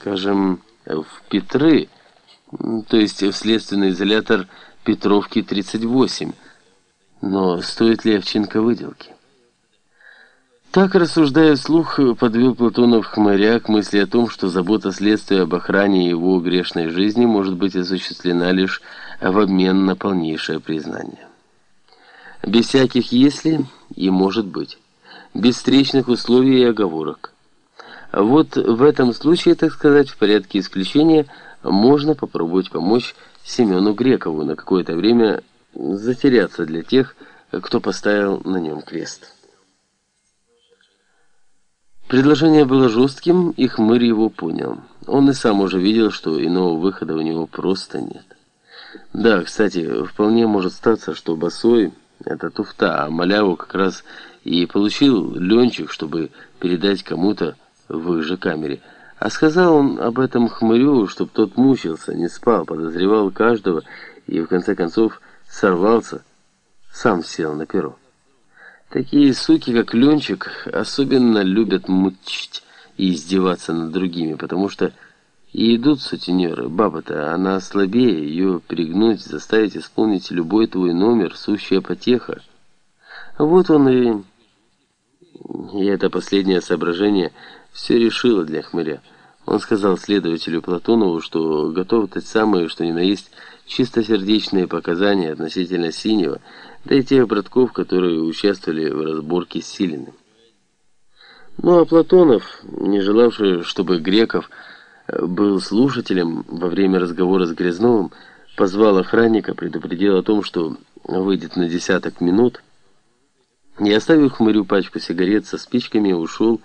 скажем, в Петры, то есть в следственный изолятор Петровки 38. Но стоит ли Овчинка выделки? Так, рассуждая вслух, подвел Платонов хмыря к мысли о том, что забота следствия об охране его грешной жизни может быть осуществлена лишь в обмен на полнейшее признание. Без всяких «если» и «может быть», без встречных условий и оговорок. Вот в этом случае, так сказать, в порядке исключения, можно попробовать помочь Семену Грекову на какое-то время затеряться для тех, кто поставил на нем крест. Предложение было жестким, и Хмырь его понял. Он и сам уже видел, что иного выхода у него просто нет. Да, кстати, вполне может статься, что Босой — это туфта, а Маляву как раз и получил Ленчик, чтобы передать кому-то в их же камере. А сказал он об этом Хмырю, чтобы тот мучился, не спал, подозревал каждого и в конце концов сорвался, сам сел на перо. Такие суки, как Ленчик, особенно любят мучить и издеваться над другими, потому что и идут сутенеры. Баба-то, она слабее, ее перегнуть, заставить исполнить любой твой номер, сущая потеха. Вот он и... И это последнее соображение все решило для хмыря. Он сказал следователю Платонову, что готов дать самые, что ни на есть, чистосердечные показания относительно Синего, да и тех братков, которые участвовали в разборке с Силиным. Ну а Платонов, не желавший, чтобы Греков э, был слушателем во время разговора с Грязновым, позвал охранника, предупредил о том, что выйдет на десяток минут, и оставив хмырю пачку сигарет со спичками, ушел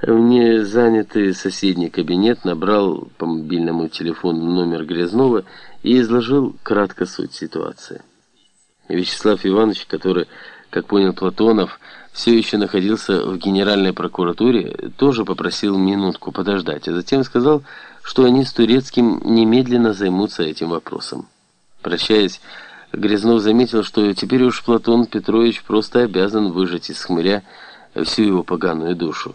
в незанятый соседний кабинет, набрал по мобильному телефону номер Грязнова и изложил кратко суть ситуации. Вячеслав Иванович, который, как понял Платонов, все еще находился в Генеральной прокуратуре, тоже попросил минутку подождать, а затем сказал, что они с Турецким немедленно займутся этим вопросом. Прощаясь, Грязнов заметил, что теперь уж Платон Петрович просто обязан выжать из хмыря всю его поганую душу.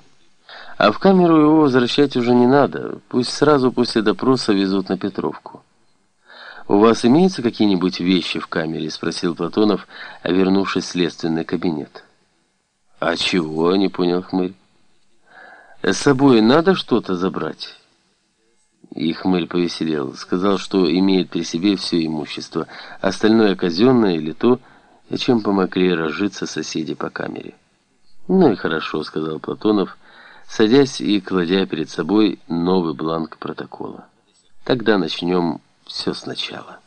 А в камеру его возвращать уже не надо, пусть сразу после допроса везут на Петровку. «У вас имеются какие-нибудь вещи в камере?» – спросил Платонов, вернувшись в следственный кабинет. «А чего?» – не понял хмырь. «С собой надо что-то забрать?» И хмырь повеселел. Сказал, что имеет при себе все имущество, остальное казенное или то, чем помогли разжиться соседи по камере. «Ну и хорошо», — сказал Платонов, садясь и кладя перед собой новый бланк протокола. «Тогда начнем все сначала».